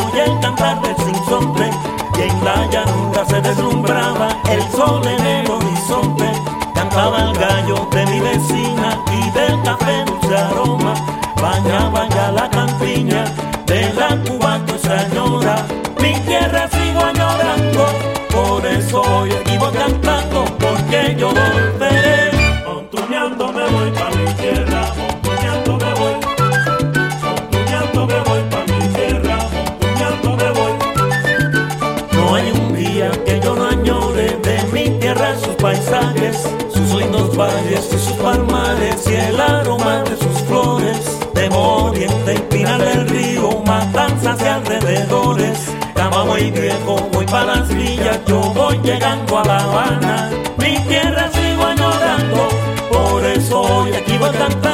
se el cantar del sinsonte y en la llanura se deslumbraba el sol en el horizonte. Cantaba el gallo de mi vecina y del café dulce aroma, bañaba ya la campiña de la cubana señora. Mi tierra sigo añorando, por eso hoy vivo cantando, porque yo volveré. Montuñando me voy pa' paisajes, sus lindos valles y sus palmares y el aroma de sus flores. De Moriente y Pinal del Río, matanzas y alrededores. Cama muy viejo, voy para yo voy llegando a La Habana. Mi tierra sigo añorando, por eso hoy aquí voy cantando.